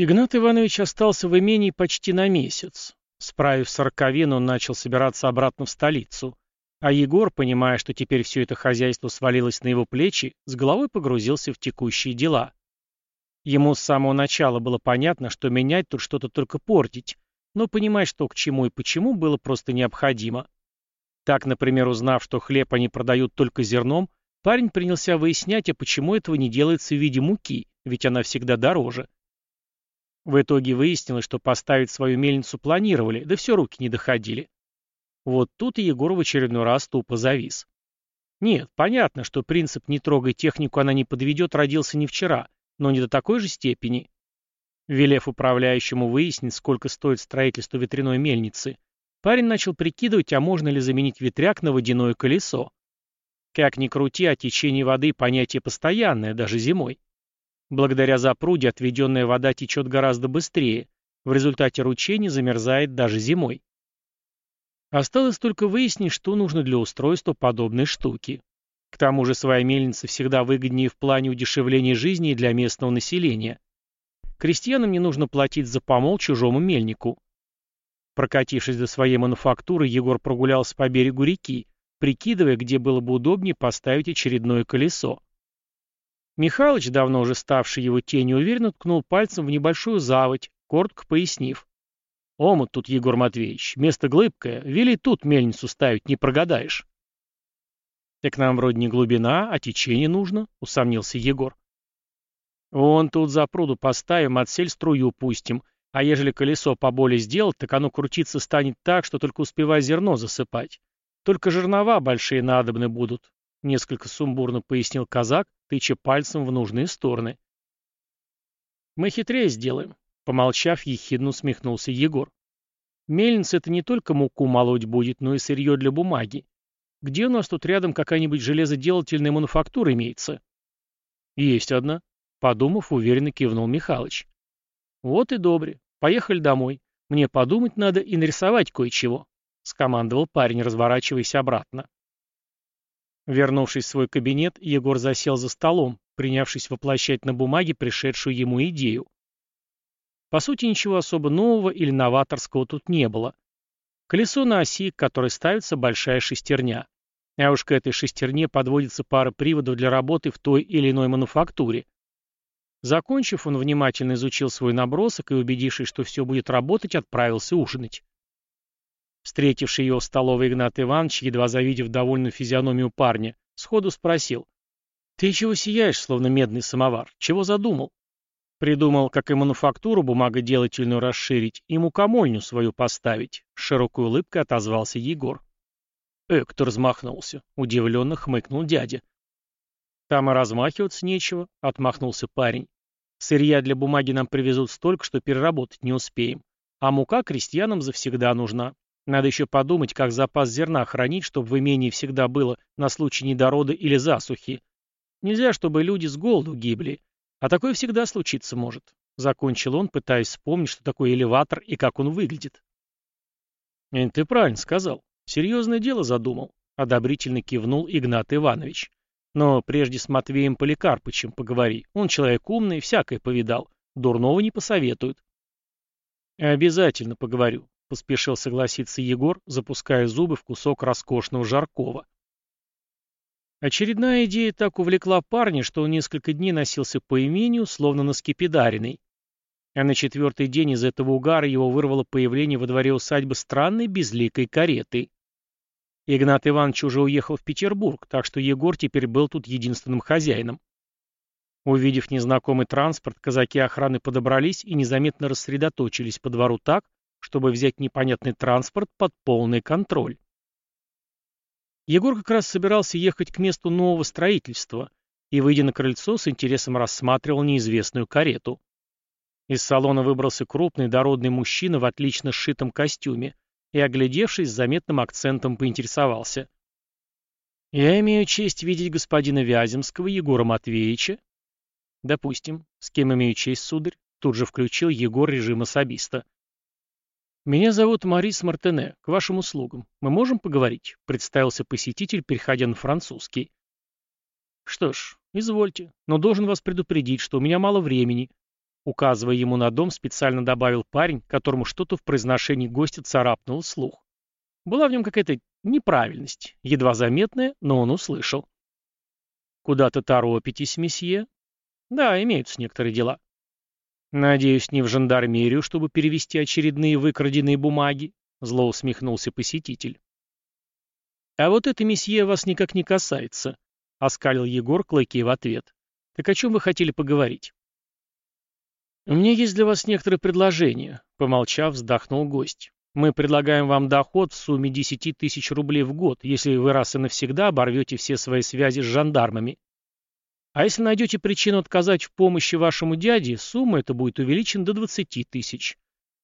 Игнат Иванович остался в имении почти на месяц. Справив сороковину, он начал собираться обратно в столицу. А Егор, понимая, что теперь все это хозяйство свалилось на его плечи, с головой погрузился в текущие дела. Ему с самого начала было понятно, что менять тут что-то только портить, но понимать, что к чему и почему, было просто необходимо. Так, например, узнав, что хлеб они продают только зерном, парень принялся выяснять, а почему этого не делается в виде муки, ведь она всегда дороже. В итоге выяснилось, что поставить свою мельницу планировали, да все руки не доходили. Вот тут и Егор в очередной раз тупо завис. Нет, понятно, что принцип «не трогай технику, она не подведет» родился не вчера, но не до такой же степени. Велев управляющему выяснить, сколько стоит строительство ветряной мельницы, парень начал прикидывать, а можно ли заменить ветряк на водяное колесо. Как ни крути, а течение воды понятие постоянное, даже зимой. Благодаря запруде отведенная вода течет гораздо быстрее, в результате ручей не замерзает даже зимой. Осталось только выяснить, что нужно для устройства подобной штуки. К тому же своя мельница всегда выгоднее в плане удешевления жизни и для местного населения. Крестьянам не нужно платить за помол чужому мельнику. Прокатившись до своей мануфактуры, Егор прогулялся по берегу реки, прикидывая, где было бы удобнее поставить очередное колесо. Михалыч, давно уже ставший его тенью, уверенно ткнул пальцем в небольшую заводь, коротко пояснив. «Омут тут, Егор Матвеевич, место глыбкое, вели тут мельницу ставить, не прогадаешь». «Так нам вроде не глубина, а течение нужно», — усомнился Егор. «Вон тут за пруду поставим, отсель струю пустим, а ежели колесо поболее сделать, так оно крутиться станет так, что только успевай зерно засыпать. Только жернова большие надобны будут», — несколько сумбурно пояснил казак, тыча пальцем в нужные стороны. «Мы хитрее сделаем», — помолчав, ехидно усмехнулся Егор. «Мельница — это не только муку молоть будет, но и сырье для бумаги. Где у нас тут рядом какая-нибудь железоделательная мануфактура имеется?» «Есть одна», — подумав, уверенно кивнул Михалыч. «Вот и добре. Поехали домой. Мне подумать надо и нарисовать кое-чего», — скомандовал парень, разворачиваясь обратно. Вернувшись в свой кабинет, Егор засел за столом, принявшись воплощать на бумаге пришедшую ему идею. По сути, ничего особо нового или новаторского тут не было. Колесо на оси, к которой ставится большая шестерня. А уж к этой шестерне подводится пара приводов для работы в той или иной мануфактуре. Закончив, он внимательно изучил свой набросок и, убедившись, что все будет работать, отправился ужинать. Встретивший его в столовой Игнат Иванович, едва завидев довольную физиономию парня, сходу спросил. «Ты чего сияешь, словно медный самовар? Чего задумал?» Придумал, как и мануфактуру бумагоделательную расширить, и мукомольню свою поставить. С широкой улыбкой отозвался Егор. Эк, размахнулся. Удивленно хмыкнул дядя. Там и размахиваться нечего, отмахнулся парень. Сырья для бумаги нам привезут столько, что переработать не успеем. А мука крестьянам завсегда нужна. Надо еще подумать, как запас зерна хранить, чтобы в имении всегда было на случай недорода или засухи. Нельзя, чтобы люди с голоду гибли. А такое всегда случиться может. Закончил он, пытаясь вспомнить, что такое элеватор и как он выглядит. «Это ты правильно сказал. Серьезное дело задумал», — одобрительно кивнул Игнат Иванович. «Но прежде с Матвеем Поликарпычем поговори. Он человек умный, всякое повидал. Дурного не посоветует». «Обязательно поговорю. — поспешил согласиться Егор, запуская зубы в кусок роскошного жаркого. Очередная идея так увлекла парня, что он несколько дней носился по имению, словно на скипидаренной. А на четвертый день из этого угара его вырвало появление во дворе усадьбы странной безликой кареты. Игнат Иванович уже уехал в Петербург, так что Егор теперь был тут единственным хозяином. Увидев незнакомый транспорт, казаки охраны подобрались и незаметно рассредоточились по двору так, чтобы взять непонятный транспорт под полный контроль. Егор как раз собирался ехать к месту нового строительства и, выйдя на крыльцо, с интересом рассматривал неизвестную карету. Из салона выбрался крупный дородный мужчина в отлично сшитом костюме и, оглядевшись, с заметным акцентом поинтересовался. «Я имею честь видеть господина Вяземского Егора Матвеевича?» «Допустим. С кем имею честь, сударь?» Тут же включил Егор режим особиста. «Меня зовут Марис Мартене. К вашим услугам. Мы можем поговорить?» — представился посетитель, переходя на французский. «Что ж, извольте, но должен вас предупредить, что у меня мало времени». Указывая ему на дом, специально добавил парень, которому что-то в произношении гостя царапнул слух. Была в нем какая-то неправильность, едва заметная, но он услышал. «Куда-то торопитесь, месье?» «Да, имеются некоторые дела». «Надеюсь, не в жандармерию, чтобы перевести очередные выкраденные бумаги?» Зло усмехнулся посетитель. «А вот это, месье, вас никак не касается», — оскалил Егор клыки в ответ. «Так о чем вы хотели поговорить?» «У меня есть для вас некоторые предложения», — помолчав, вздохнул гость. «Мы предлагаем вам доход в сумме 10 тысяч рублей в год, если вы раз и навсегда оборвете все свои связи с жандармами. А если найдете причину отказать в помощи вашему дяде, сумма эта будет увеличена до 20 тысяч.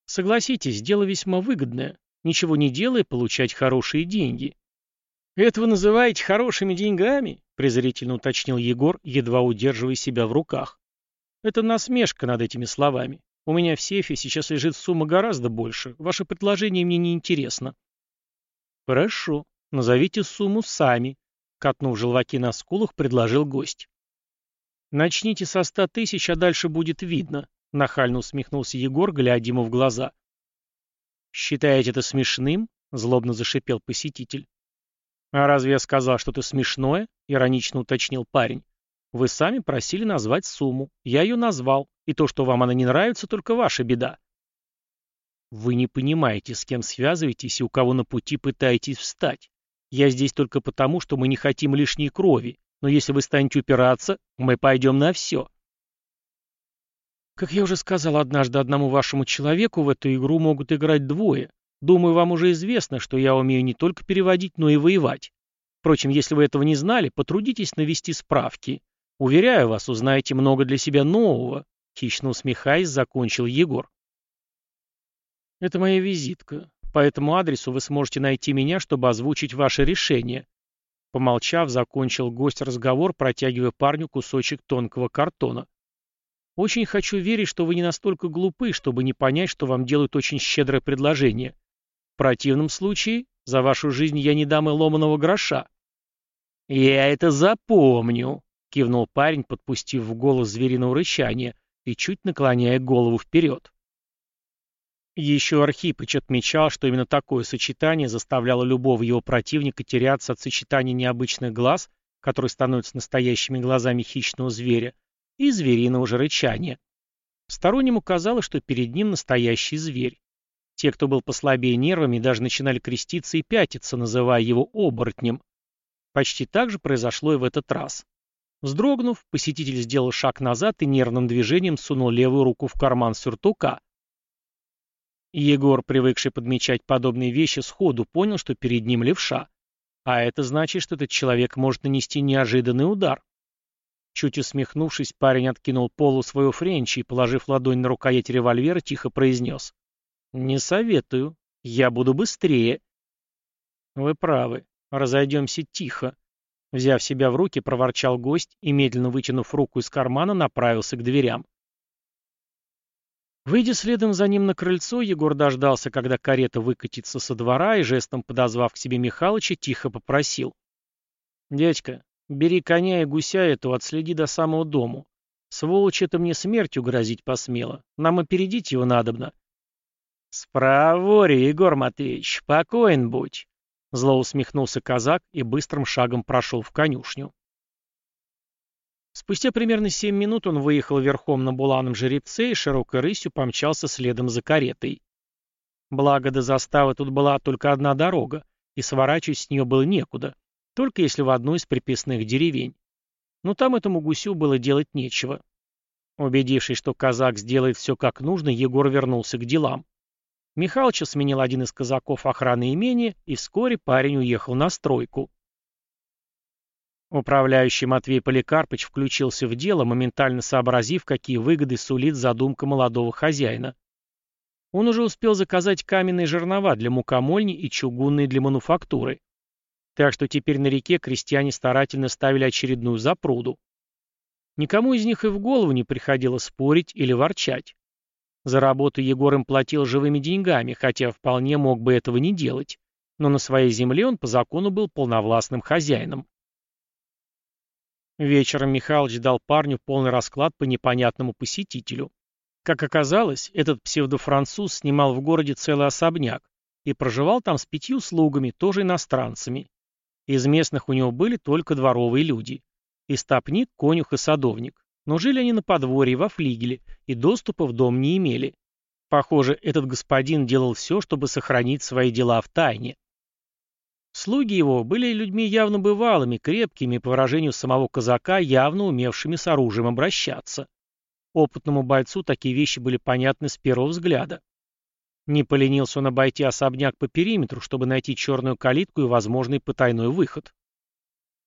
Согласитесь, дело весьма выгодное. Ничего не делая, получать хорошие деньги». «Это вы называете хорошими деньгами?» — презрительно уточнил Егор, едва удерживая себя в руках. Это насмешка над этими словами. У меня в сейфе сейчас лежит сумма гораздо больше. Ваше предложение мне не интересно. Хорошо, назовите сумму сами, катнув желваки на скулах, предложил гость. Начните со ста тысяч, а дальше будет видно, нахально усмехнулся Егор, глядя ему в глаза. Считаете это смешным? Злобно зашипел посетитель. «А разве я сказал что-то смешное?» — иронично уточнил парень. Вы сами просили назвать сумму. Я ее назвал. И то, что вам она не нравится, только ваша беда. Вы не понимаете, с кем связываетесь и у кого на пути пытаетесь встать. Я здесь только потому, что мы не хотим лишней крови. Но если вы станете упираться, мы пойдем на все. Как я уже сказал однажды одному вашему человеку, в эту игру могут играть двое. Думаю, вам уже известно, что я умею не только переводить, но и воевать. Впрочем, если вы этого не знали, потрудитесь навести справки. Уверяю вас, узнаете много для себя нового, хищно усмехаясь, закончил Егор. Это моя визитка. По этому адресу вы сможете найти меня, чтобы озвучить ваше решение. Помолчав, закончил гость разговор, протягивая парню кусочек тонкого картона. Очень хочу верить, что вы не настолько глупы, чтобы не понять, что вам делают очень щедрое предложение. В противном случае за вашу жизнь я не дам и ломаного гроша. Я это запомню, кивнул парень, подпустив в голос звериного рычания и чуть наклоняя голову вперед. Еще Архипыч отмечал, что именно такое сочетание заставляло любого его противника теряться от сочетания необычных глаз, которые становятся настоящими глазами хищного зверя, и звериного же рычания. Стороннему казалось, что перед ним настоящий зверь. Те, кто был послабее нервами, даже начинали креститься и пятиться, называя его оборотнем. Почти так же произошло и в этот раз. Вздрогнув, посетитель сделал шаг назад и нервным движением сунул левую руку в карман сюртука. Егор, привыкший подмечать подобные вещи, сходу понял, что перед ним левша. А это значит, что этот человек может нанести неожиданный удар. Чуть усмехнувшись, парень откинул полу своего френча и, положив ладонь на рукоять револьвера, тихо произнес. «Не советую. Я буду быстрее». «Вы правы. Разойдемся тихо», Взяв себя в руки, проворчал гость и, медленно вытянув руку из кармана, направился к дверям. Выйдя следом за ним на крыльцо, Егор дождался, когда карета выкатится со двора, и, жестом подозвав к себе Михалыча, тихо попросил. «Дядька, бери коня и гуся эту, отследи до самого дому. Сволочь это мне смертью грозить посмело. Нам опередить его надобно». «Справори, Егор Матвеевич, покоен будь», Зло усмехнулся казак и быстрым шагом прошел в конюшню. Спустя примерно семь минут он выехал верхом на буланом жеребце и широкой рысью помчался следом за каретой. Благо до заставы тут была только одна дорога, и сворачивать с нее было некуда, только если в одну из приписных деревень. Но там этому гусю было делать нечего. Убедившись, что казак сделает все как нужно, Егор вернулся к делам. Михалыча сменил один из казаков охраны имения, и вскоре парень уехал на стройку. Управляющий Матвей Поликарпыч включился в дело, моментально сообразив, какие выгоды сулит задумка молодого хозяина. Он уже успел заказать каменные жернова для мукомольни и чугунные для мануфактуры. Так что теперь на реке крестьяне старательно ставили очередную запруду. Никому из них и в голову не приходило спорить или ворчать. За работу Егор им платил живыми деньгами, хотя вполне мог бы этого не делать. Но на своей земле он по закону был полновластным хозяином. Вечером Михалыч дал парню полный расклад по непонятному посетителю. Как оказалось, этот псевдофранцуз снимал в городе целый особняк и проживал там с пятью слугами, тоже иностранцами. Из местных у него были только дворовые люди. Истопник, конюх и садовник. Но жили они на подворье, во флигеле, и доступа в дом не имели. Похоже, этот господин делал все, чтобы сохранить свои дела в тайне. Слуги его были людьми явно бывалыми, крепкими, по выражению самого казака, явно умевшими с оружием обращаться. Опытному бойцу такие вещи были понятны с первого взгляда. Не поленился он обойти особняк по периметру, чтобы найти черную калитку и возможный потайной выход.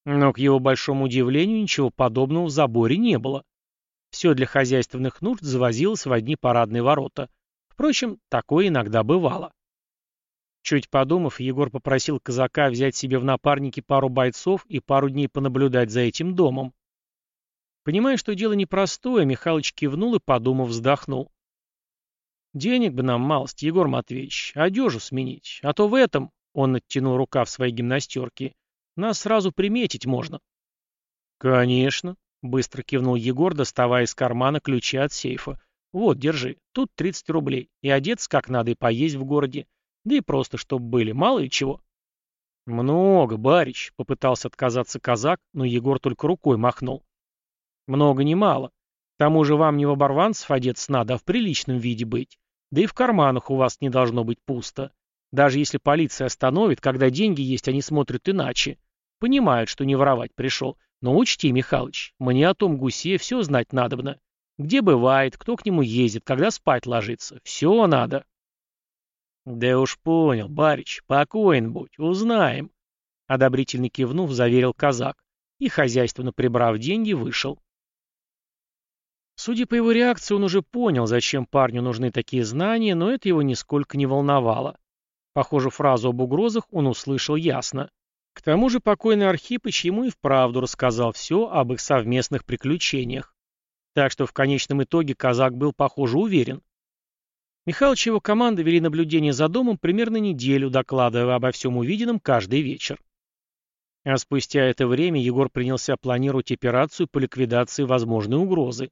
Но, к его большому удивлению, ничего подобного в заборе не было. Все для хозяйственных нужд завозилось в одни парадные ворота. Впрочем, такое иногда бывало. Чуть подумав, Егор попросил казака взять себе в напарники пару бойцов и пару дней понаблюдать за этим домом. Понимая, что дело непростое, Михалыч кивнул и, подумав, вздохнул. «Денег бы нам малость, Егор Матвеевич, одежу сменить, а то в этом...» — он оттянул рука в своей гимнастерке. «Нас сразу приметить можно». «Конечно», — быстро кивнул Егор, доставая из кармана ключи от сейфа. «Вот, держи, тут 30 рублей, и одеться как надо, и поесть в городе. Да и просто, чтоб были, мало ли чего». «Много, барич», — попытался отказаться казак, но Егор только рукой махнул. Много не мало. К тому же вам не в оборванцев одеться надо, а в приличном виде быть. Да и в карманах у вас не должно быть пусто. Даже если полиция остановит, когда деньги есть, они смотрят иначе. Понимают, что не воровать пришел. Но учти, Михалыч, мне о том гусе все знать надобно. Где бывает, кто к нему ездит, когда спать ложится. Все надо. Да уж понял, барич, покоен будь, узнаем. Одобрительно кивнув, заверил казак. И, хозяйственно прибрав деньги, вышел. Судя по его реакции, он уже понял, зачем парню нужны такие знания, но это его нисколько не волновало. Похоже, фразу об угрозах он услышал ясно. К тому же покойный Архипыч ему и вправду рассказал все об их совместных приключениях. Так что в конечном итоге казак был, похоже, уверен. Михалыч и его команда вели наблюдение за домом примерно неделю, докладывая обо всем увиденном каждый вечер. А спустя это время Егор принялся планировать операцию по ликвидации возможной угрозы.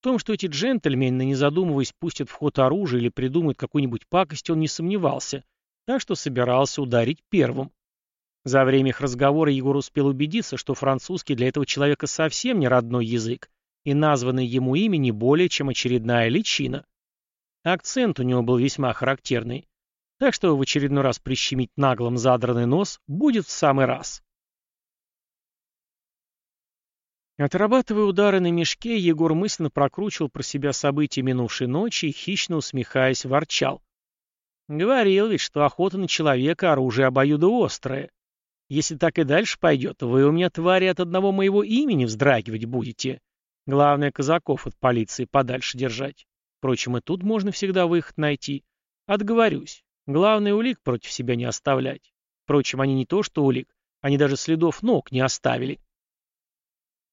В том, что эти джентльмены, не задумываясь, пустят в ход оружие или придумают какую-нибудь пакость, он не сомневался, так что собирался ударить первым. За время их разговора Егор успел убедиться, что французский для этого человека совсем не родной язык, и названное ему имя не более, чем очередная личина. Акцент у него был весьма характерный, так что в очередной раз прищемить наглым задранный нос будет в самый раз. Отрабатывая удары на мешке, Егор мысленно прокручивал про себя события минувшей ночи и, хищно усмехаясь, ворчал. Говорил ведь, что охота на человека — оружие обоюдоострое. Если так и дальше пойдет, вы у меня, твари, от одного моего имени вздрагивать будете. Главное, казаков от полиции подальше держать. Впрочем, и тут можно всегда выход найти. Отговорюсь. Главное, улик против себя не оставлять. Впрочем, они не то что улик, они даже следов ног не оставили.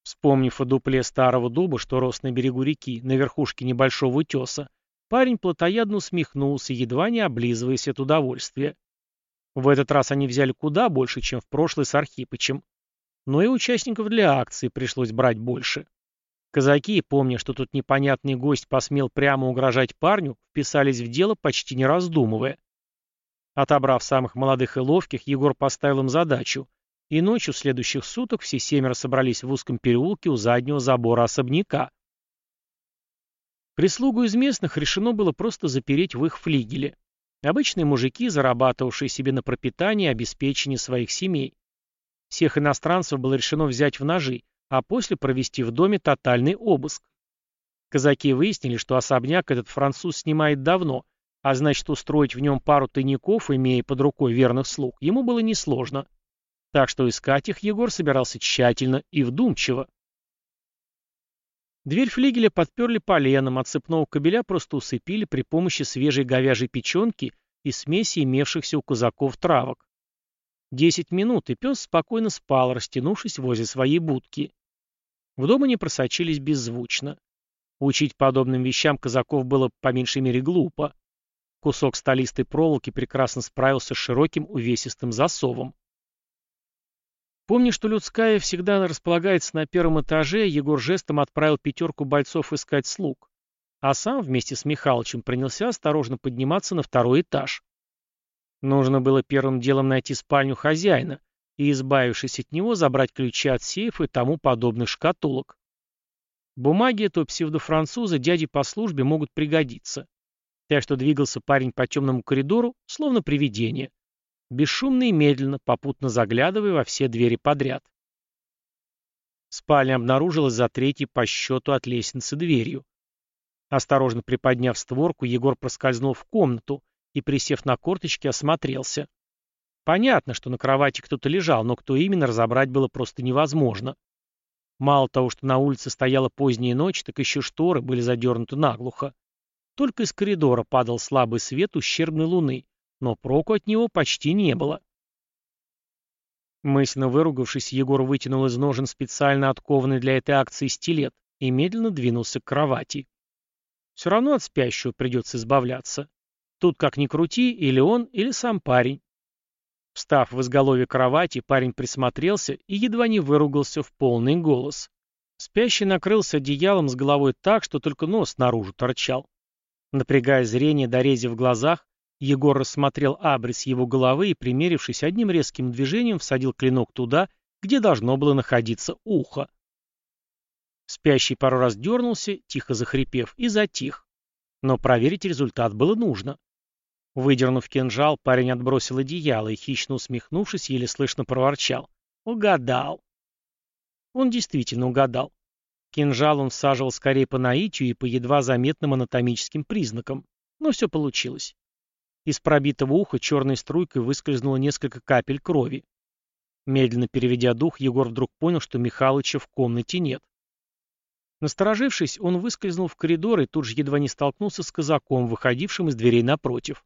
Вспомнив о дупле старого дуба, что рос на берегу реки, на верхушке небольшого утеса, парень плотоядно усмехнулся, едва не облизываясь от удовольствия. В этот раз они взяли куда больше, чем в прошлый с Архипычем. Но и участников для акции пришлось брать больше. Казаки, помня, что тут непонятный гость посмел прямо угрожать парню, вписались в дело, почти не раздумывая. Отобрав самых молодых и ловких, Егор поставил им задачу и ночью следующих суток все семеро собрались в узком переулке у заднего забора особняка. Прислугу из местных решено было просто запереть в их флигеле. Обычные мужики, зарабатывавшие себе на пропитание и обеспечение своих семей. Всех иностранцев было решено взять в ножи, а после провести в доме тотальный обыск. Казаки выяснили, что особняк этот француз снимает давно, а значит устроить в нем пару тайников, имея под рукой верных слуг, ему было несложно так что искать их Егор собирался тщательно и вдумчиво. Дверь флигеля подперли поленом, от цепного кабеля просто усыпили при помощи свежей говяжьей печенки и смеси имевшихся у казаков травок. Десять минут, и пес спокойно спал, растянувшись возле своей будки. В дом они просочились беззвучно. Учить подобным вещам казаков было по меньшей мере глупо. Кусок столистой проволоки прекрасно справился с широким увесистым засовом. Помня, что людская всегда располагается на первом этаже, Егор жестом отправил пятерку бойцов искать слуг. а сам вместе с Михалычем принялся осторожно подниматься на второй этаж. Нужно было первым делом найти спальню хозяина и, избавившись от него, забрать ключи от сейфа и тому подобных шкатулок. Бумаги этого псевдофранцуза дяди по службе могут пригодиться. Так что двигался парень по темному коридору, словно привидение. Бесшумно и медленно, попутно заглядывая во все двери подряд. Спальня обнаружилась за третьей по счету от лестницы дверью. Осторожно приподняв створку, Егор проскользнул в комнату и, присев на корточки, осмотрелся. Понятно, что на кровати кто-то лежал, но кто именно разобрать было просто невозможно. Мало того, что на улице стояла поздняя ночь, так еще шторы были задернуты наглухо. Только из коридора падал слабый свет ущербной луны, но проку от него почти не было. Мысленно выругавшись, Егор вытянул из ножен специально откованный для этой акции стилет и медленно двинулся к кровати. Все равно от спящего придется избавляться. Тут как ни крути, или он, или сам парень. Встав в изголовье кровати, парень присмотрелся и едва не выругался в полный голос. Спящий накрылся одеялом с головой так, что только нос наружу торчал. Напрягая зрение, дорезив в глазах, Егор рассмотрел абрис его головы и, примерившись одним резким движением, всадил клинок туда, где должно было находиться ухо. Спящий пару раз дернулся, тихо захрипев, и затих. Но проверить результат было нужно. Выдернув кинжал, парень отбросил одеяло и, хищно усмехнувшись, еле слышно проворчал. «Угадал». Он действительно угадал. Кинжал он всаживал скорее по наитию и по едва заметным анатомическим признакам. Но все получилось. Из пробитого уха черной струйкой выскользнуло несколько капель крови. Медленно переведя дух, Егор вдруг понял, что Михалыча в комнате нет. Насторожившись, он выскользнул в коридор и тут же едва не столкнулся с казаком, выходившим из дверей напротив.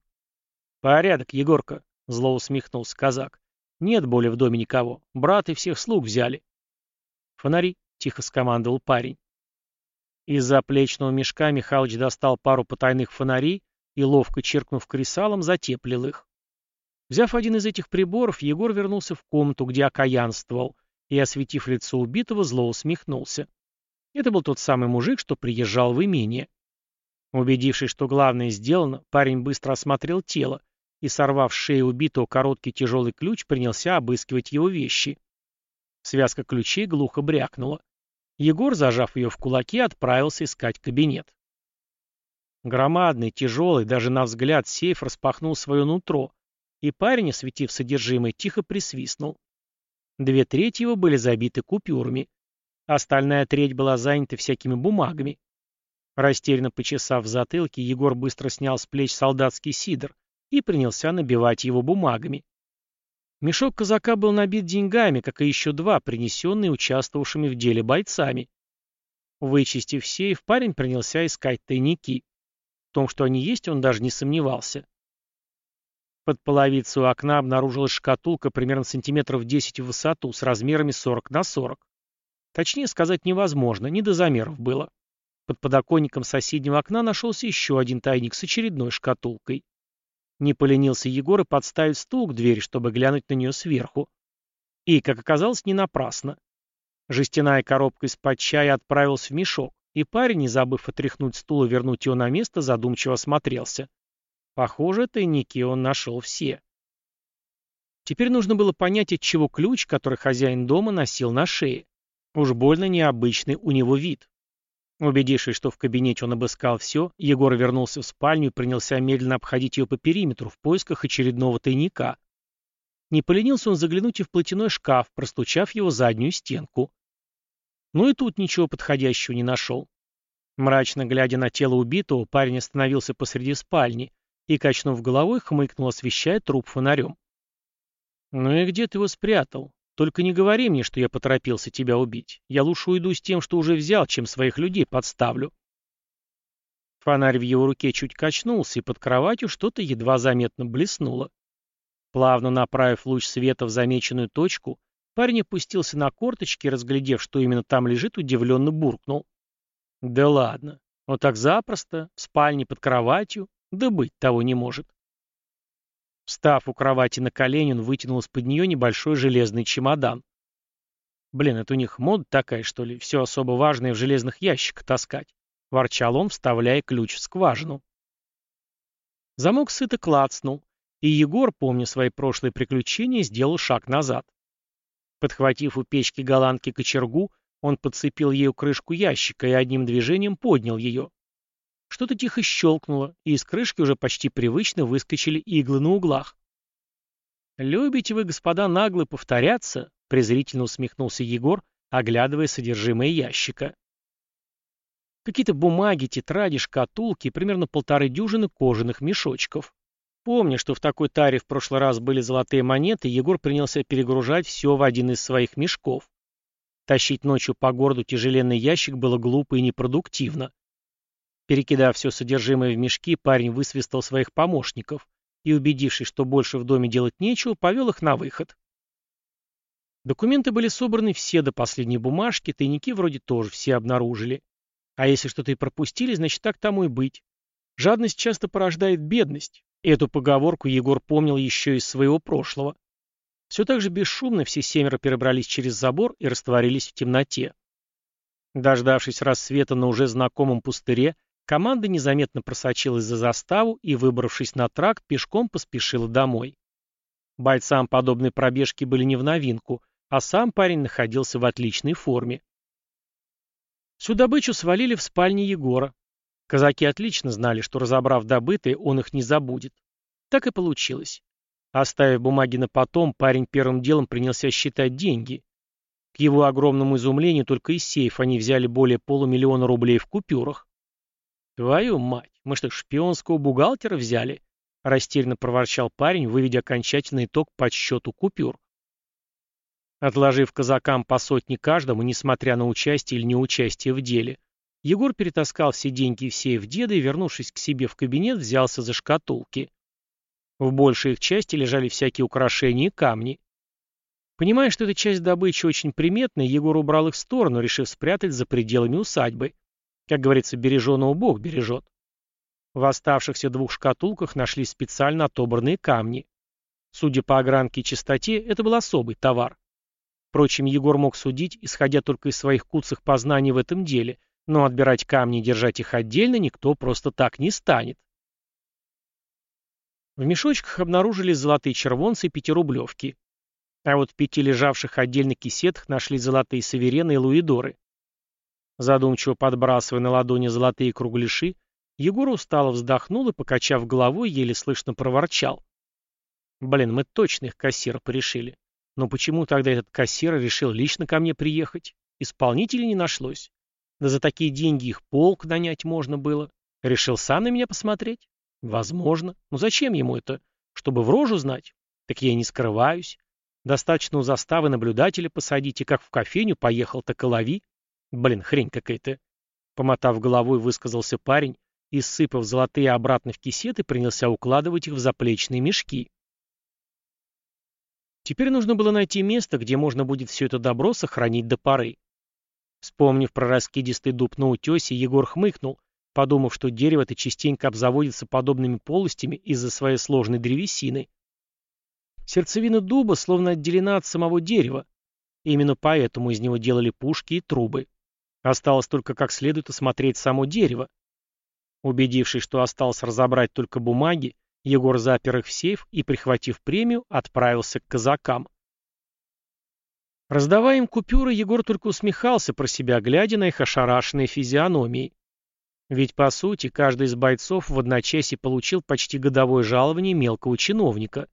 «Порядок, Егорка», — зло усмехнулся казак. «Нет более в доме никого. Брат и всех слуг взяли». «Фонари», — тихо скомандовал парень. Из заплечного мешка Михалыч достал пару потайных фонарей и, ловко черкнув кресалом, затеплил их. Взяв один из этих приборов, Егор вернулся в комнату, где окаянствовал, и, осветив лицо убитого, зло усмехнулся. Это был тот самый мужик, что приезжал в имение. Убедившись, что главное сделано, парень быстро осмотрел тело и, сорвав с шеи убитого короткий тяжелый ключ, принялся обыскивать его вещи. Связка ключей глухо брякнула. Егор, зажав ее в кулаке, отправился искать кабинет. Громадный, тяжелый, даже на взгляд, сейф распахнул свое нутро, и парень, осветив содержимое, тихо присвистнул. Две трети его были забиты купюрами. Остальная треть была занята всякими бумагами. Растерянно почесав в затылке, Егор быстро снял с плеч солдатский сидр и принялся набивать его бумагами. Мешок казака был набит деньгами, как и еще два, принесенные участвовавшими в деле бойцами. Вычистив сейф, парень принялся искать тайники. В том, что они есть, он даже не сомневался. Под половицей у окна обнаружилась шкатулка примерно сантиметров 10 в высоту с размерами 40 на 40. Точнее сказать невозможно, не до замеров было. Под подоконником соседнего окна нашелся еще один тайник с очередной шкатулкой. Не поленился Егор и подставить стул к двери, чтобы глянуть на нее сверху. И, как оказалось, не напрасно. Жестяная коробка из-под чая отправилась в мешок, и парень, не забыв отряхнуть стул и вернуть его на место, задумчиво осмотрелся. Похоже, тайники он нашел все. Теперь нужно было понять, от чего ключ, который хозяин дома носил на шее. Уж больно необычный у него вид. Убедившись, что в кабинете он обыскал все, Егор вернулся в спальню и принялся медленно обходить ее по периметру в поисках очередного тайника. Не поленился он заглянуть и в платяной шкаф, простучав его заднюю стенку. Ну и тут ничего подходящего не нашел. Мрачно глядя на тело убитого, парень остановился посреди спальни и, качнув головой, хмыкнул, освещая труп фонарем. «Ну и где ты его спрятал? Только не говори мне, что я поторопился тебя убить. Я лучше уйду с тем, что уже взял, чем своих людей подставлю. Фонарь в его руке чуть качнулся, и под кроватью что-то едва заметно блеснуло. Плавно направив луч света в замеченную точку, парень опустился на корточки разглядев, что именно там лежит, удивленно буркнул. «Да ладно. Вот так запросто, в спальне под кроватью, да быть того не может». Встав у кровати на колени, он вытянул из-под нее небольшой железный чемодан. Блин, это у них мода такая, что ли, все особо важное в железных ящиках таскать. — ворчал он, вставляя ключ в скважину. Замок сыто клацнул, и Егор, помня свои прошлые приключения, сделал шаг назад. Подхватив у печки голландки кочергу, он подцепил ею крышку ящика и одним движением поднял ее. Что-то тихо щелкнуло, и из крышки уже почти привычно выскочили иглы на углах. «Любите вы, господа, нагло повторяться?» — презрительно усмехнулся Егор, оглядывая содержимое ящика. Какие-то бумаги, тетради, шкатулки, примерно полторы дюжины кожаных мешочков. Помня, что в такой таре в прошлый раз были золотые монеты, Егор принялся перегружать все в один из своих мешков. Тащить ночью по городу тяжеленный ящик было глупо и непродуктивно. Перекидав все содержимое в мешки, парень высвистал своих помощников и, убедившись, что больше в доме делать нечего, повел их на выход. Документы были собраны все до последней бумажки, тайники вроде тоже все обнаружили. А если что-то и пропустили, значит так тому и быть. Жадность часто порождает бедность. Эту поговорку Егор помнил еще из своего прошлого. Все так же бесшумно все семеро перебрались через забор и растворились в темноте. Дождавшись рассвета на уже знакомом пустыре, команда незаметно просочилась за заставу и, выбравшись на тракт, пешком поспешила домой. Бойцам подобные пробежки были не в новинку, а сам парень находился в отличной форме. Всю добычу свалили в спальне Егора. Казаки отлично знали, что, разобрав добытые, он их не забудет. Так и получилось. Оставив бумаги на потом, парень первым делом принялся считать деньги. К его огромному изумлению только из сейфа они взяли более полумиллиона рублей в купюрах. «Твою мать, мы что, шпионского бухгалтера взяли?» — растерянно проворчал парень, выведя окончательный итог подсчету купюр. Отложив казакам по сотне каждому, несмотря на участие или неучастие в деле, Егор перетаскал все деньги в сейф деда и, вернувшись к себе в кабинет, взялся за шкатулки. В большей их части лежали всякие украшения и камни. Понимая, что эта часть добычи очень приметная, Егор убрал их в сторону, решив спрятать за пределами усадьбы. Как говорится, береженого Бог бережет. В оставшихся двух шкатулках нашли специально отобранные камни. Судя по огранке и чистоте, это был особый товар. Впрочем, Егор мог судить, исходя только из своих куцых познаний в этом деле, но отбирать камни и держать их отдельно никто просто так не станет. В мешочках обнаружились золотые червонцы и пятирублевки. А вот в пяти лежавших отдельно кисетах нашли золотые саверены и луидоры. Задумчиво подбрасывая на ладони золотые кругляши, Егор устало вздохнул и, покачав головой, еле слышно проворчал. «Блин, мы точно их кассира порешили. Но почему тогда этот кассир решил лично ко мне приехать? Исполнителей не нашлось. Да за такие деньги их полк нанять можно было. Решил сам на меня посмотреть? Возможно. Но зачем ему это? Чтобы в рожу знать? Так я не скрываюсь. Достаточно у заставы наблюдателя посадить, и как в кофейню поехал, так и лови. Блин, хрень какая-то. Помотав головой, высказался парень и, сыпав золотые обратно в кисеты, принялся укладывать их в заплечные мешки. Теперь нужно было найти место, где можно будет все это добро сохранить до поры. Вспомнив про раскидистый дуб на утесе, Егор хмыкнул, подумав, что дерево это частенько обзаводится подобными полостями из-за своей сложной древесины. Сердцевина дуба словно отделена от самого дерева. Именно поэтому из него делали пушки и трубы. Осталось только как следует осмотреть само дерево. Убедившись, что осталось разобрать только бумаги, Егор запер их в сейф и, прихватив премию, отправился к казакам. Раздавая им купюры, Егор только усмехался про себя, глядя на их ошарашенные физиономии. Ведь, по сути, каждый из бойцов в одночасье получил почти годовое жалование мелкого чиновника.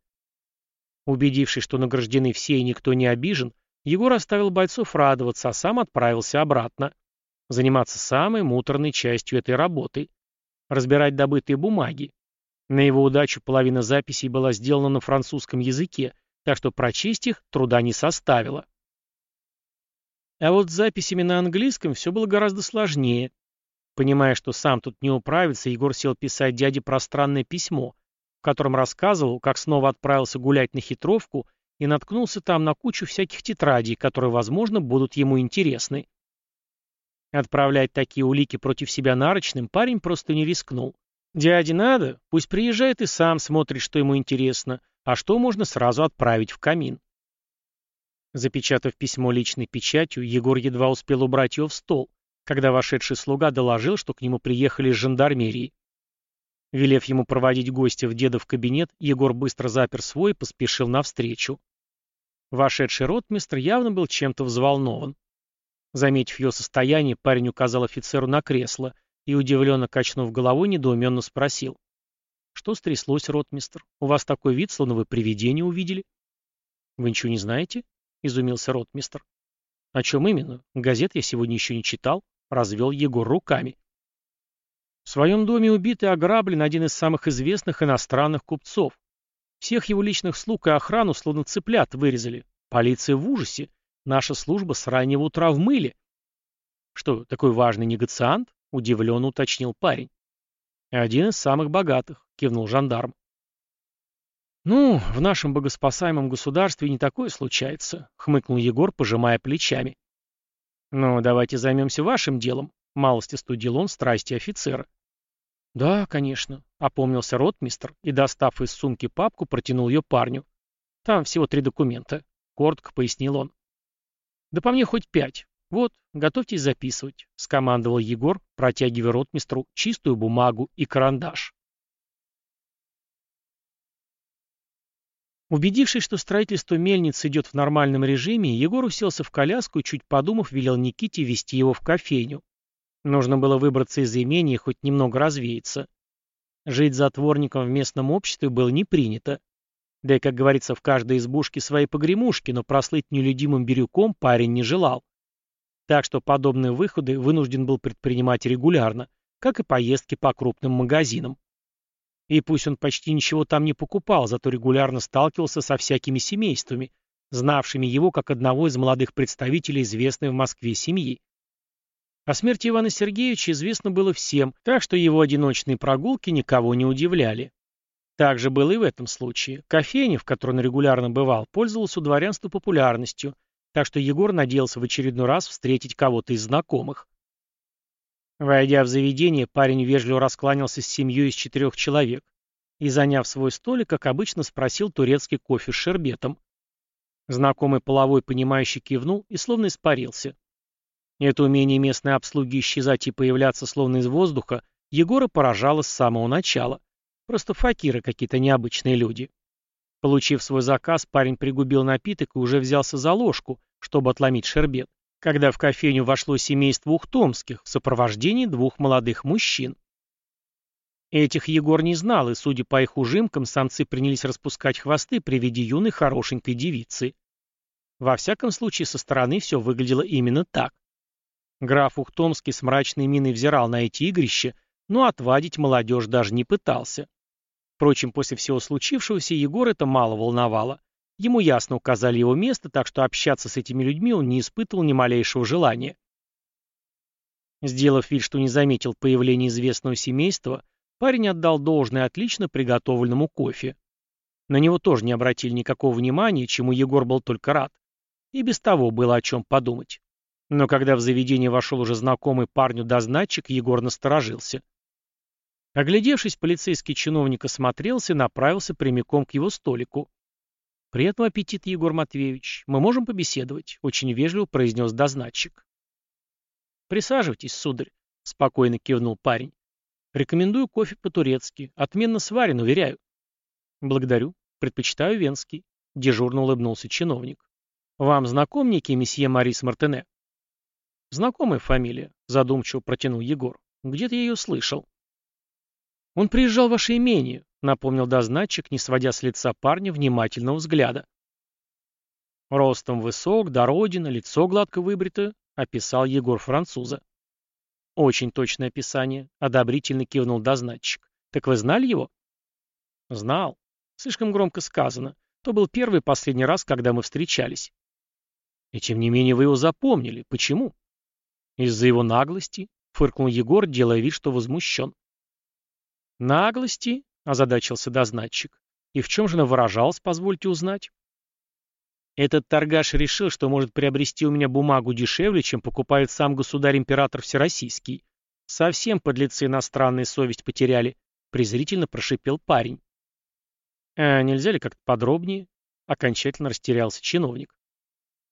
Убедившись, что награждены все и никто не обижен, Егор оставил бойцов радоваться, а сам отправился обратно. Заниматься самой муторной частью этой работы. Разбирать добытые бумаги. На его удачу половина записей была сделана на французском языке, так что прочесть их труда не составило. А вот с записями на английском все было гораздо сложнее. Понимая, что сам тут не управится, Егор сел писать дяде пространное письмо, в котором рассказывал, как снова отправился гулять на хитровку и наткнулся там на кучу всяких тетрадей, которые, возможно, будут ему интересны. Отправлять такие улики против себя нарочным парень просто не рискнул. Дяде надо, пусть приезжает и сам смотрит, что ему интересно, а что можно сразу отправить в камин. Запечатав письмо личной печатью, Егор едва успел убрать его в стол, когда вошедший слуга доложил, что к нему приехали из жандармерии. Велев ему проводить гостя в деда в кабинет, Егор быстро запер свой и поспешил навстречу. Вошедший ротмистр явно был чем-то взволнован. Заметив ее состояние, парень указал офицеру на кресло и, удивленно качнув головой, недоуменно спросил. «Что стряслось, ротмистр? У вас такой вид, словно вы привидение увидели». «Вы ничего не знаете?» — изумился ротмистр. «О чем именно? Газет я сегодня еще не читал», — развел Егор руками. В своем доме убит и ограблен один из самых известных иностранных купцов. Всех его личных слуг и охрану словно цыплят вырезали. Полиция в ужасе. Наша служба с раннего утра в мыле. Что, такой важный негациант? Удивленно уточнил парень. Один из самых богатых, кивнул жандарм. «Ну, в нашем богоспасаемом государстве не такое случается», — хмыкнул Егор, пожимая плечами. «Ну, давайте займемся вашим делом», — малости студил он страсти офицера. «Да, конечно», — опомнился ротмистр и, достав из сумки папку, протянул ее парню. «Там всего три документа», — коротко пояснил он. «Да по мне хоть пять. Вот, готовьтесь записывать», — скомандовал Егор, протягивая ротмистру чистую бумагу и карандаш. Убедившись, что строительство мельницы идет в нормальном режиме, Егор уселся в коляску и, чуть подумав, велел Никите вести его в кофейню. Нужно было выбраться из имения и хоть немного развеяться. Жить затворником в местном обществе было не принято. Да и, как говорится, в каждой избушке свои погремушки, но прослыть нелюдимым бирюком парень не желал. Так что подобные выходы вынужден был предпринимать регулярно, как и поездки по крупным магазинам. И пусть он почти ничего там не покупал, зато регулярно сталкивался со всякими семействами, знавшими его как одного из молодых представителей известной в Москве семьи. О смерти Ивана Сергеевича известно было всем, так что его одиночные прогулки никого не удивляли. Так же было и в этом случае. Кофейня, в которой он регулярно бывал, пользовалась у дворянства популярностью, так что Егор надеялся в очередной раз встретить кого-то из знакомых. Войдя в заведение, парень вежливо раскланялся с семьей из четырех человек и, заняв свой столик, как обычно, спросил турецкий кофе с шербетом. Знакомый половой понимающий кивнул и словно испарился. Это умение местной обслуги исчезать и появляться словно из воздуха Егора поражало с самого начала. Просто факиры какие-то необычные люди. Получив свой заказ, парень пригубил напиток и уже взялся за ложку, чтобы отломить шербет когда в кофейню вошло семейство Ухтомских в сопровождении двух молодых мужчин. Этих Егор не знал, и, судя по их ужимкам, самцы принялись распускать хвосты при виде юной хорошенькой девицы. Во всяком случае, со стороны все выглядело именно так. Граф Ухтомский с мрачной миной взирал на эти игрища, но отвадить молодежь даже не пытался. Впрочем, после всего случившегося Егор это мало волновало. Ему ясно указали его место, так что общаться с этими людьми он не испытывал ни малейшего желания. Сделав вид, что не заметил появления известного семейства, парень отдал должное отлично приготовленному кофе. На него тоже не обратили никакого внимания, чему Егор был только рад. И без того было о чем подумать. Но когда в заведение вошел уже знакомый парню дознатчик, Егор насторожился. Оглядевшись, полицейский чиновник осмотрелся и направился прямиком к его столику. «Приятного аппетита, Егор Матвеевич. Мы можем побеседовать», — очень вежливо произнес дознатчик. «Присаживайтесь, сударь», — спокойно кивнул парень. «Рекомендую кофе по-турецки. Отменно сварен, уверяю». «Благодарю. Предпочитаю венский», — дежурно улыбнулся чиновник. «Вам знаком некий месье Марис Мартене?» «Знакомая фамилия», — задумчиво протянул Егор. «Где-то я ее слышал». «Он приезжал в ваше имение», — напомнил дознатчик, не сводя с лица парня внимательного взгляда. «Ростом высок, дородина, лицо гладко выбрито», — описал Егор француза. «Очень точное описание», — одобрительно кивнул дознатчик. «Так вы знали его?» «Знал. Слишком громко сказано. То был первый и последний раз, когда мы встречались». «И тем не менее вы его запомнили. Почему?» «Из-за его наглости», — фыркнул Егор, делая вид, что возмущен. «Наглости?» — озадачился дознатчик. «И в чем же она выражалась, позвольте узнать?» Этот торгаш решил, что может приобрести у меня бумагу дешевле, чем покупает сам государь-император Всероссийский. Совсем подлецы иностранные совесть потеряли, — презрительно прошипел парень. «А нельзя ли как-то подробнее?» — окончательно растерялся чиновник.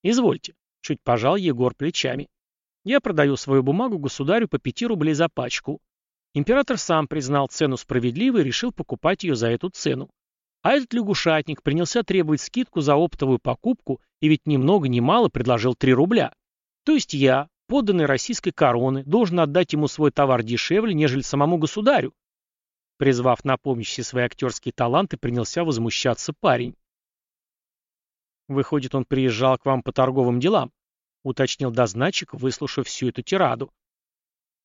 «Извольте», — чуть пожал Егор плечами. Я продаю свою бумагу государю по 5 рублей за пачку. Император сам признал цену справедливой и решил покупать ее за эту цену. А этот лягушатник принялся требовать скидку за оптовую покупку и ведь ни много ни мало предложил 3 рубля. То есть я, подданный российской короны, должен отдать ему свой товар дешевле, нежели самому государю. Призвав на помощь все свои актерские таланты, принялся возмущаться парень. Выходит, он приезжал к вам по торговым делам? — уточнил дозначик, выслушав всю эту тираду.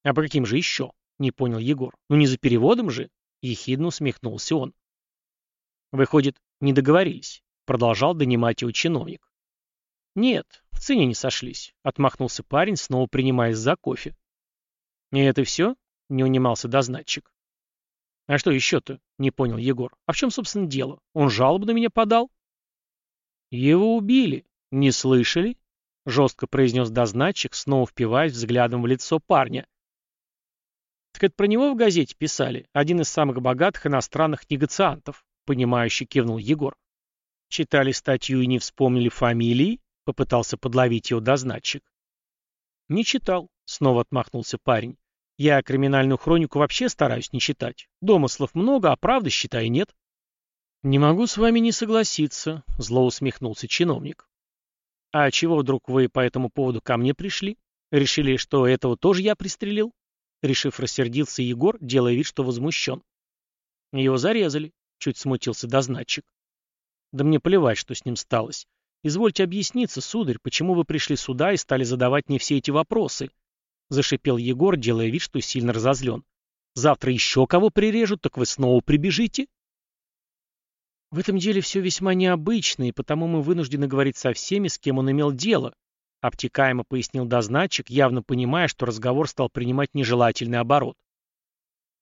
«А по каким же еще?» — не понял Егор. «Ну не за переводом же?» — ехидно усмехнулся он. «Выходит, не договорились», — продолжал донимать его чиновник. «Нет, в цене не сошлись», — отмахнулся парень, снова принимаясь за кофе. «И это все?» — не унимался дозначик. «А что еще-то?» — не понял Егор. «А в чем, собственно, дело? Он жалобу на меня подал?» «Его убили. Не слышали?» — жестко произнес дозначик, снова впиваясь взглядом в лицо парня. «Так это про него в газете писали, один из самых богатых иностранных негациантов», — понимающе кивнул Егор. «Читали статью и не вспомнили фамилии?» — попытался подловить его дозначик. «Не читал», — снова отмахнулся парень. «Я криминальную хронику вообще стараюсь не читать. Домыслов много, а правды, считай, нет». «Не могу с вами не согласиться», — зло усмехнулся чиновник. «А чего вдруг вы по этому поводу ко мне пришли? Решили, что этого тоже я пристрелил?» Решив рассердился Егор, делая вид, что возмущен. «Его зарезали», — чуть смутился дозначик. «Да мне плевать, что с ним сталось. Извольте объясниться, сударь, почему вы пришли сюда и стали задавать мне все эти вопросы?» Зашипел Егор, делая вид, что сильно разозлен. «Завтра еще кого прирежут, так вы снова прибежите?» В этом деле все весьма необычно, и потому мы вынуждены говорить со всеми, с кем он имел дело, обтекаемо пояснил дозначик, явно понимая, что разговор стал принимать нежелательный оборот.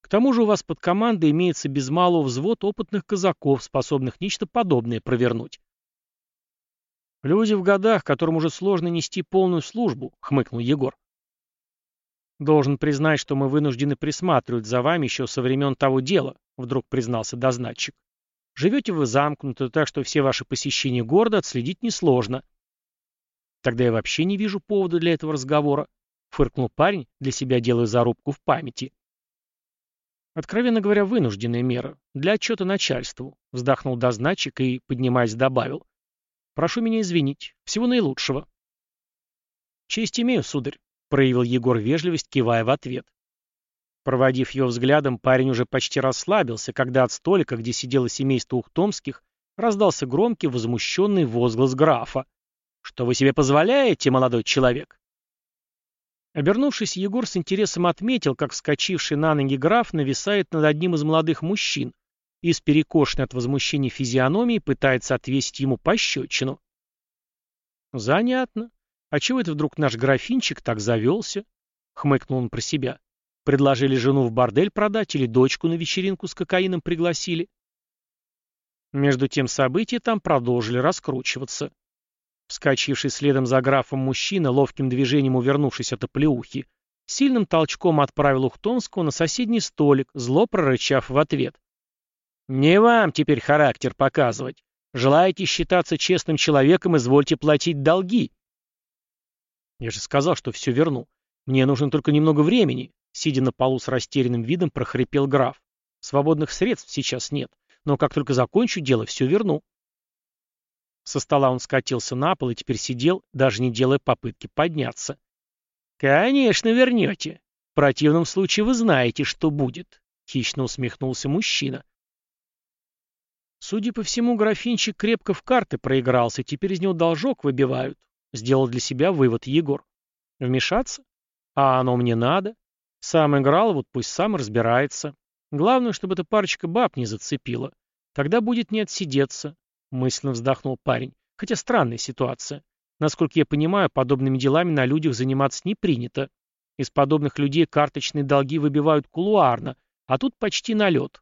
К тому же у вас под командой имеется без малого взвод опытных казаков, способных нечто подобное провернуть. Люди в годах, которым уже сложно нести полную службу, хмыкнул Егор. Должен признать, что мы вынуждены присматривать за вами еще со времен того дела, вдруг признался дозначик. Живете вы замкнуто, так что все ваши посещения города отследить несложно. Тогда я вообще не вижу повода для этого разговора, фыркнул парень, для себя делая зарубку в памяти. Откровенно говоря, вынужденная мера. Для отчета начальству, вздохнул дозначик и, поднимаясь, добавил. Прошу меня извинить. Всего наилучшего. Честь имею, сударь, проявил Егор вежливость, кивая в ответ. Проводив ее взглядом, парень уже почти расслабился, когда от столика, где сидело семейство Ухтомских, раздался громкий возмущенный возглас графа. «Что вы себе позволяете, молодой человек?» Обернувшись, Егор с интересом отметил, как вскочивший на ноги граф нависает над одним из молодых мужчин и с перекошенной от возмущения физиономией пытается отвесить ему пощечину. «Занятно. А чего это вдруг наш графинчик так завелся?» — хмыкнул он про себя. Предложили жену в бордель продать или дочку на вечеринку с кокаином пригласили. Между тем события там продолжили раскручиваться. Вскочивший следом за графом мужчина, ловким движением увернувшись от оплеухи, сильным толчком отправил Ухтомского на соседний столик, зло прорычав в ответ. «Не вам теперь характер показывать. Желаете считаться честным человеком, извольте платить долги». «Я же сказал, что все верну. Мне нужно только немного времени», Сидя на полу с растерянным видом, прохрипел граф. Свободных средств сейчас нет, но как только закончу дело, все верну. Со стола он скатился на пол и теперь сидел, даже не делая попытки подняться. «Конечно вернете. В противном случае вы знаете, что будет», — хищно усмехнулся мужчина. Судя по всему, графинчик крепко в карты проигрался, теперь из него должок выбивают, — сделал для себя вывод Егор. Вмешаться? А оно мне надо? Сам играл, вот пусть сам разбирается. Главное, чтобы эта парочка баб не зацепила. Тогда будет не отсидеться, — мысленно вздохнул парень. Хотя странная ситуация. Насколько я понимаю, подобными делами на людях заниматься не принято. Из подобных людей карточные долги выбивают кулуарно, а тут почти налет.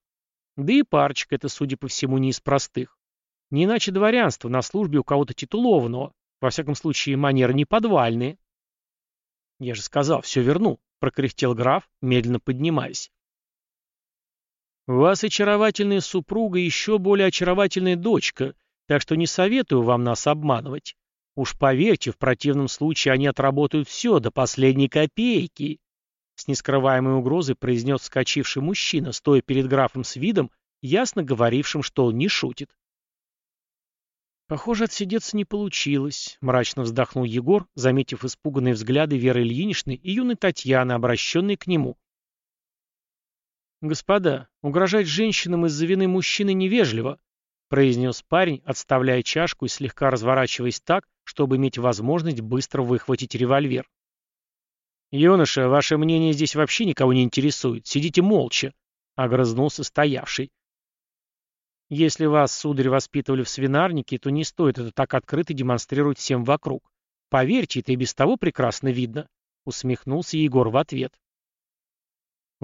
Да и парочка это, судя по всему, не из простых. Не иначе дворянство на службе у кого-то титулованного. Во всяком случае, манеры не подвальные. Я же сказал, все верну. — прокряхтел граф, медленно поднимаясь. «У вас очаровательная супруга и еще более очаровательная дочка, так что не советую вам нас обманывать. Уж поверьте, в противном случае они отработают все до последней копейки. С нескрываемой угрозой произнес вскочивший мужчина, стоя перед графом с видом, ясно говорившим, что он не шутит. Похоже, отсидеться не получилось, мрачно вздохнул Егор, заметив испуганные взгляды Веры Ильиничны и юной Татьяны, обращенные к нему. «Господа, угрожать женщинам из-за вины мужчины невежливо», произнес парень, отставляя чашку и слегка разворачиваясь так, чтобы иметь возможность быстро выхватить револьвер. «Юноша, ваше мнение здесь вообще никого не интересует. Сидите молча», — огрызнулся стоявший. Если вас, сударь, воспитывали в свинарнике, то не стоит это так открыто демонстрировать всем вокруг. Поверьте, это и без того прекрасно видно, — усмехнулся Егор в ответ.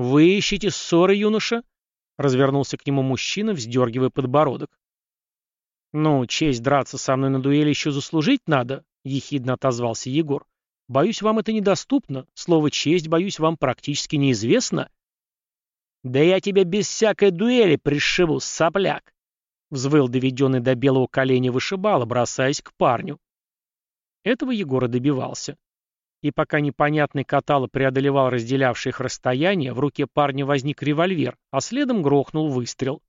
«Вы ищете ссоры, юноша?» — развернулся к нему мужчина, вздергивая подбородок. «Ну, честь драться со мной на дуэли еще заслужить надо», — ехидно отозвался Егор. «Боюсь, вам это недоступно. Слово «честь», боюсь, вам практически неизвестно». «Да я тебя без всякой дуэли пришибу, сопляк!» Взвыл доведенный до белого коленя вышибала, бросаясь к парню. Этого Егора добивался. И пока непонятный катало преодолевал разделявшее их расстояние, в руке парня возник револьвер, а следом грохнул выстрел.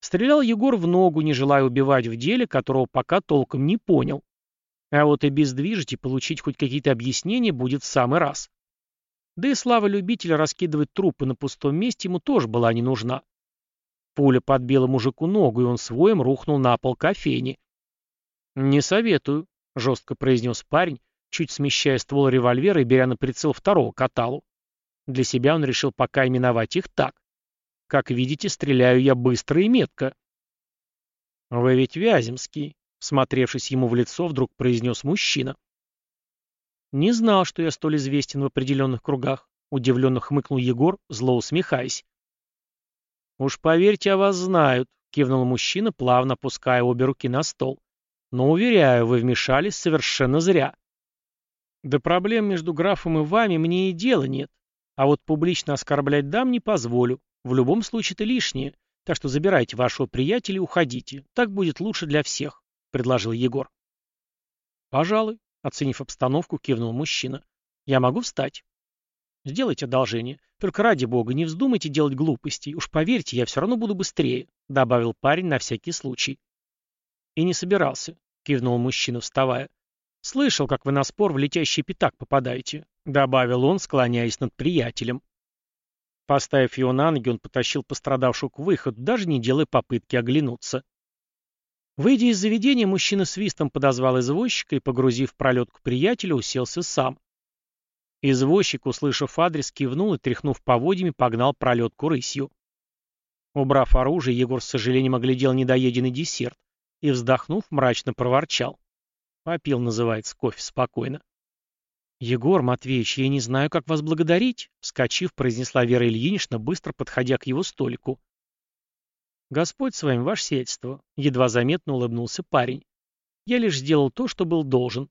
Стрелял Егор в ногу, не желая убивать в деле, которого пока толком не понял. А вот и бездвижить и получить хоть какие-то объяснения будет в самый раз. Да и слава любителя раскидывать трупы на пустом месте ему тоже была не нужна. Пуля подбила мужику ногу, и он своим рухнул на пол кофейни. «Не советую», — жестко произнес парень, чуть смещая ствол револьвера и беря на прицел второго каталу. Для себя он решил пока именовать их так. «Как видите, стреляю я быстро и метко». «Вы ведь Вяземский», — смотревшись ему в лицо, вдруг произнес мужчина. «Не знал, что я столь известен в определенных кругах», — удивленно хмыкнул Егор, зло усмехаясь. «Уж поверьте, о вас знают», — кивнул мужчина, плавно опуская обе руки на стол. «Но, уверяю, вы вмешались совершенно зря». «Да проблем между графом и вами мне и дела нет. А вот публично оскорблять дам не позволю. В любом случае это лишнее. Так что забирайте вашего приятеля и уходите. Так будет лучше для всех», — предложил Егор. «Пожалуй», Оценив обстановку, кивнул мужчина. «Я могу встать?» «Сделайте одолжение. Только ради бога, не вздумайте делать глупостей. Уж поверьте, я все равно буду быстрее», — добавил парень на всякий случай. «И не собирался», — кивнул мужчина, вставая. «Слышал, как вы на спор в летящий пятак попадаете», — добавил он, склоняясь над приятелем. Поставив его на ноги, он потащил пострадавшего к выходу, даже не делая попытки оглянуться. Выйдя из заведения, мужчина свистом подозвал извозчика и, погрузив пролетку приятеля, уселся сам. Извозчик, услышав адрес, кивнул и, тряхнув поводьями, погнал пролетку рысью. Убрав оружие, Егор с сожалением оглядел недоеденный десерт и, вздохнув, мрачно проворчал. Попил, называется, кофе спокойно. «Егор Матвеевич, я не знаю, как вас благодарить», — вскочив, произнесла Вера Ильинична, быстро подходя к его столику. «Господь с вами, ваше сельство», — едва заметно улыбнулся парень. «Я лишь сделал то, что был должен».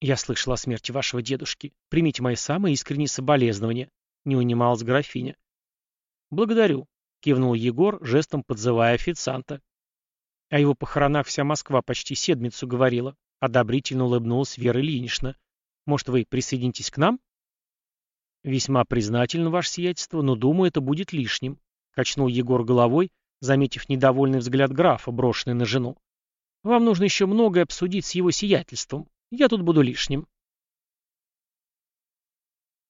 «Я слышал о смерти вашего дедушки. Примите мои самые искренние соболезнования», — не унималась графиня. «Благодарю», — кивнул Егор, жестом подзывая официанта. О его похоронах вся Москва почти седмицу говорила. Одобрительно улыбнулась Вера Ильинична. «Может, вы присоединитесь к нам?» «Весьма признательно, ваше сиятельство, но, думаю, это будет лишним», — качнул Егор головой, заметив недовольный взгляд графа, брошенный на жену. «Вам нужно еще многое обсудить с его сиятельством. Я тут буду лишним».